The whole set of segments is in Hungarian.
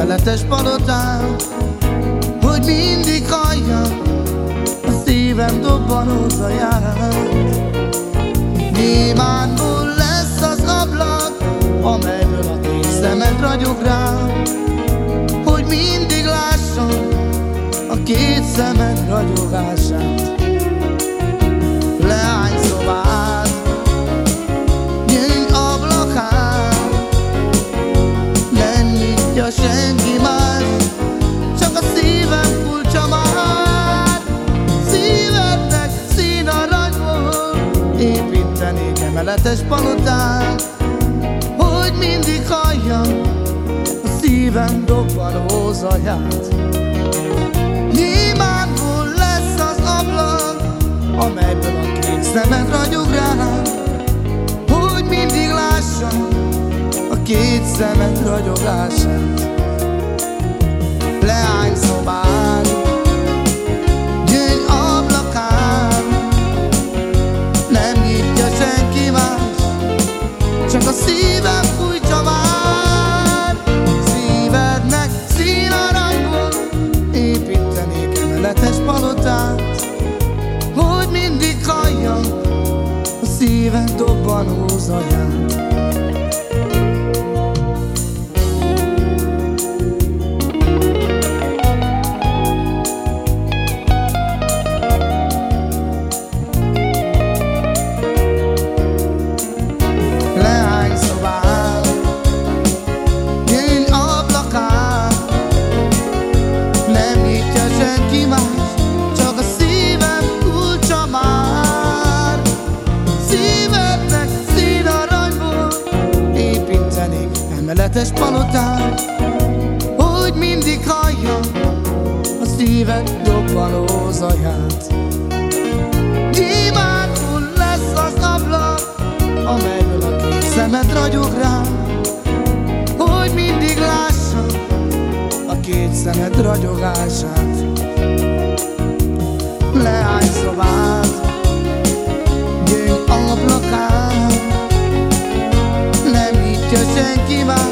emeletes palotán, hogy mindig halljam a szívem dobbanó zaját. Nyilvánból lesz az ablak, amelyből a két szemed ragyog rám, hogy mindig lássam a két szemed ragyogását. Építenék emeletes palotát, hogy mindig halljam a szívem dobbanó zaját. Nyilvánból lesz az ablak, amelyből a két szemed ragyog rám, hogy mindig lássam a két szemed ragyogását. A szíved dobbanó zaját. Emeletes palotát, hogy mindig halljam a szíved dobbanó zaját. Gyémántól lesz az ablak, amelyből a két szemed ragyog rám, hogy mindig lássam a két szemed ragyogását. Leány szobát, nem nyitja senki más,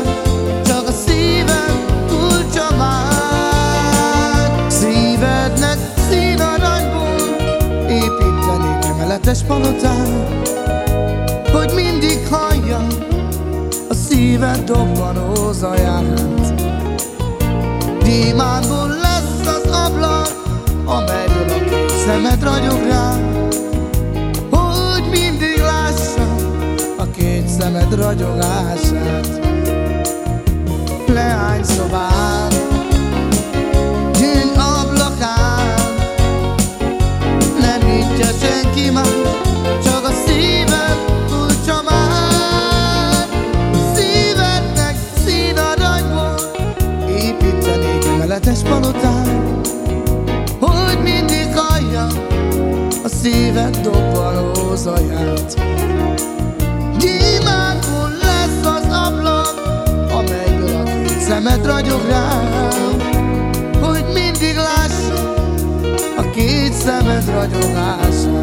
emeletes palotát, hogy mindig halljam a szíved dobbanó zaját. Gyémántból lesz az ablak, amelyből a két szemed ragyog rám, hogy mindig lássam a két szemed ragyogását. A szíved dobbanó zaját. Gyémántból lesz az ablak, amelyből a két szemed ragyog rám, hogy mindig lássam a két szemed ragyogását.